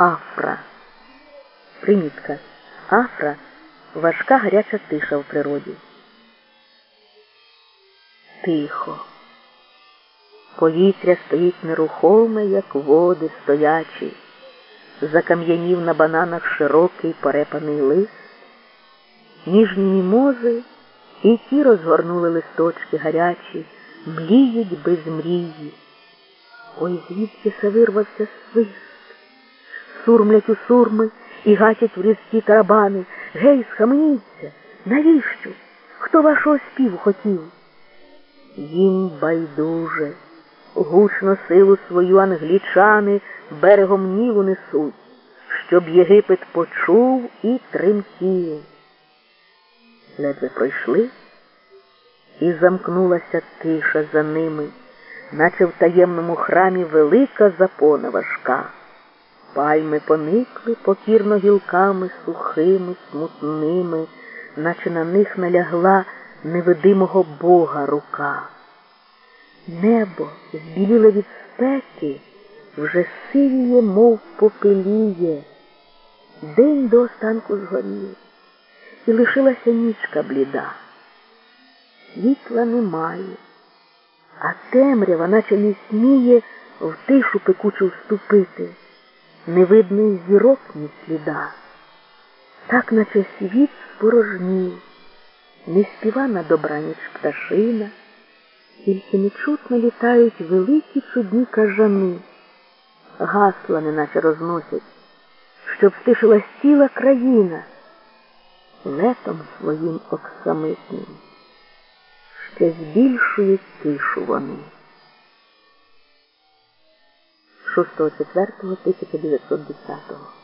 Афра. Примітка. Афра важка гаряча тиша в природі. Тихо. Повітря стоїть нерухоме, як води стоячі. Закам'янів на бананах широкий порепаний лист. Ніжні мімози і ті розгорнули листочки гарячі, мліють без мрії. Ой, звідки се вирвався свист. Сурмлять у сурми і гатять в різкі тарабани. Гей, схаменіться, навіщо? Хто вашого співу хотів? Їм байдуже, гучно силу свою англічани берегом Нілу несуть, щоб Єгипет почув і тремтів. Ледве пройшли, і замкнулася тиша за ними, наче в таємному храмі велика запона важка. Пальми поникли покірно гілками сухими, смутними, наче на них налягла невидимого Бога рука. Небо, збіліле від спеки, вже сивіє, мов попеліє. День до останку згорів, і лишилася нічка бліда. Світла немає, а темрява, наче не сміє в тишу пекучу вступити не видно й зірок ні сліда, так наче світ спорожнів, не співа на добраніч пташина, тільки нечутно літають великі чудні кажани, гасла неначе розносять, щоб стишилась ціла країна летом своїм оксамитним, ще збільшують тишу вони. 6.4.1910